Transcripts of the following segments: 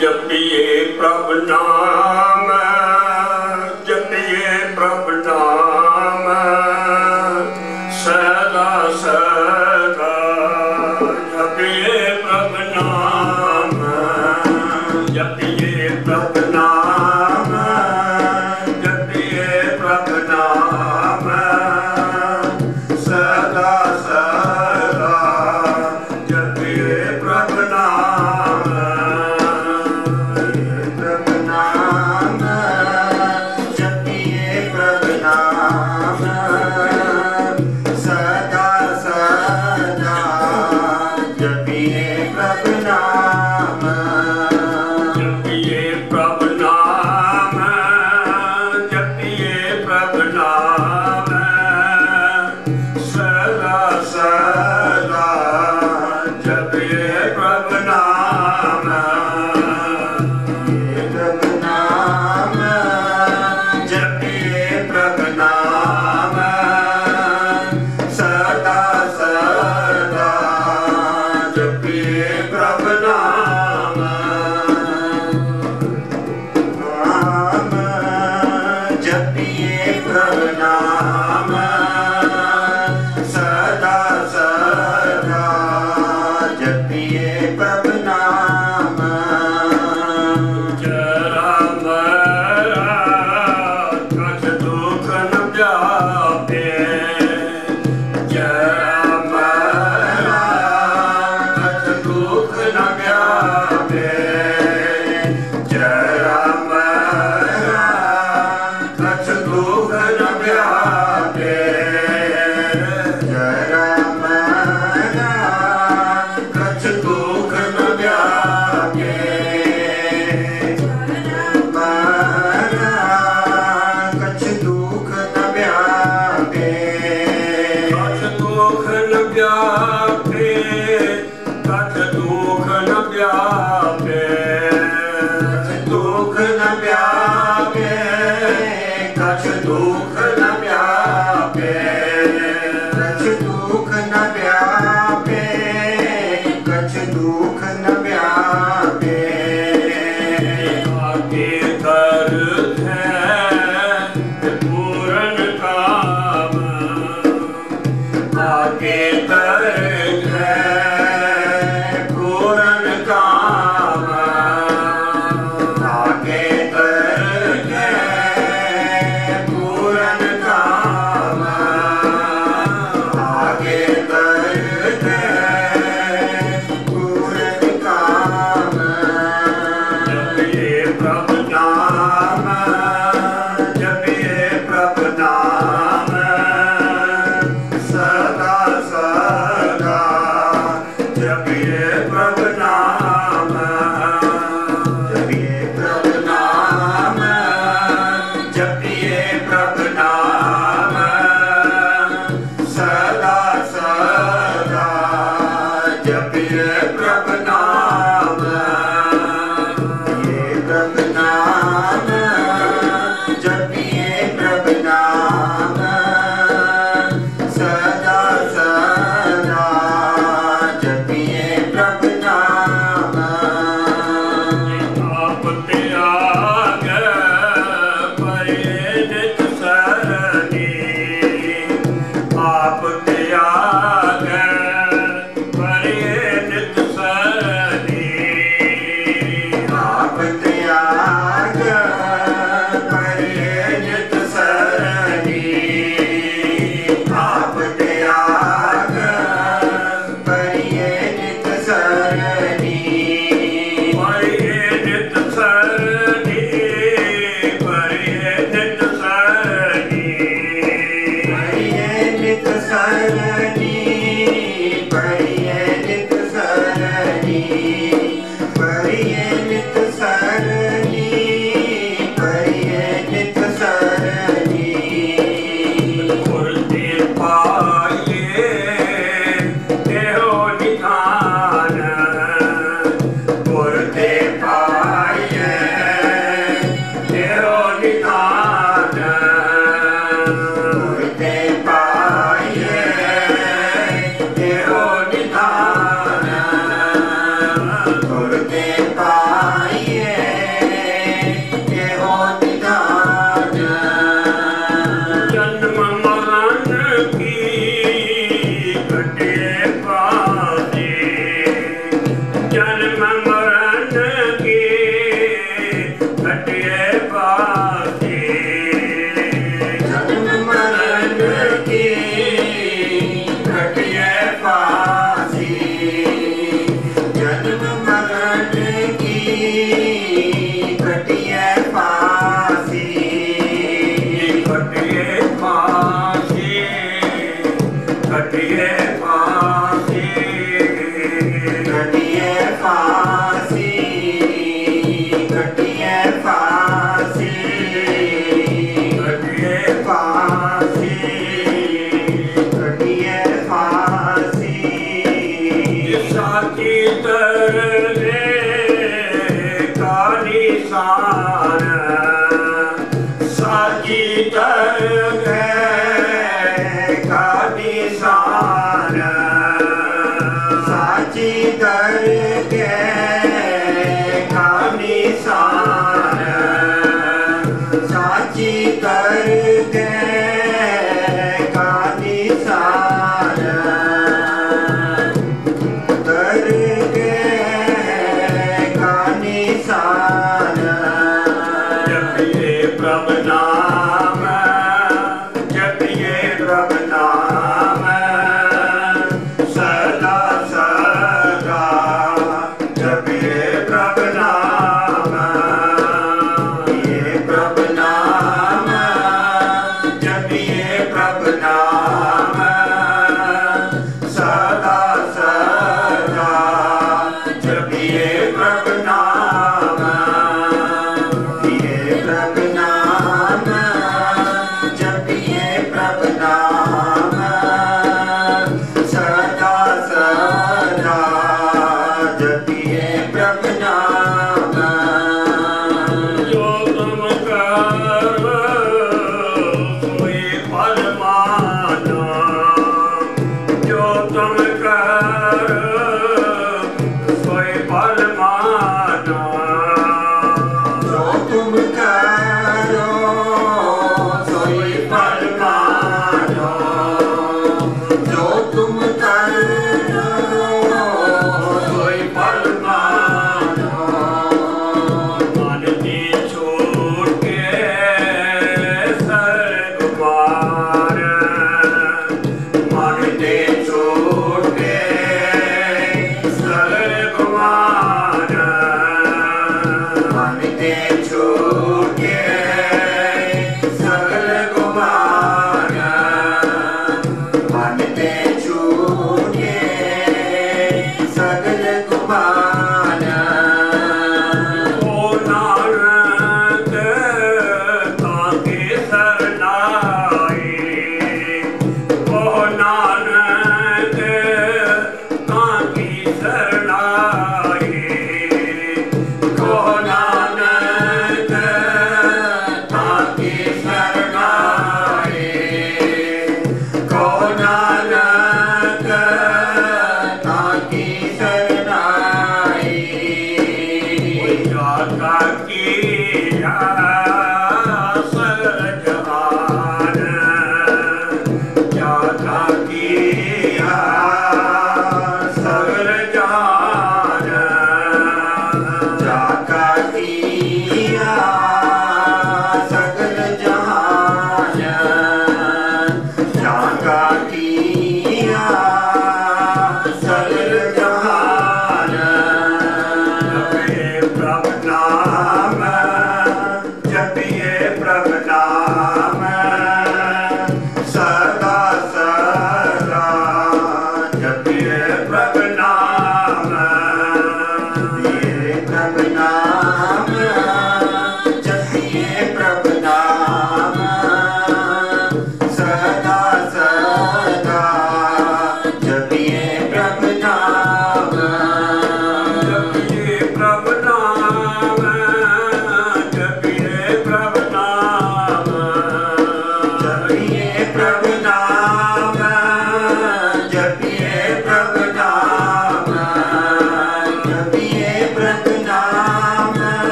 ਜਪੀਏ ਪ੍ਰਭ ਨਾਮ। प्राणाम जपिए प्रभु Yeah. Yes.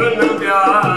ਸੁਣ ਪਿਆਰ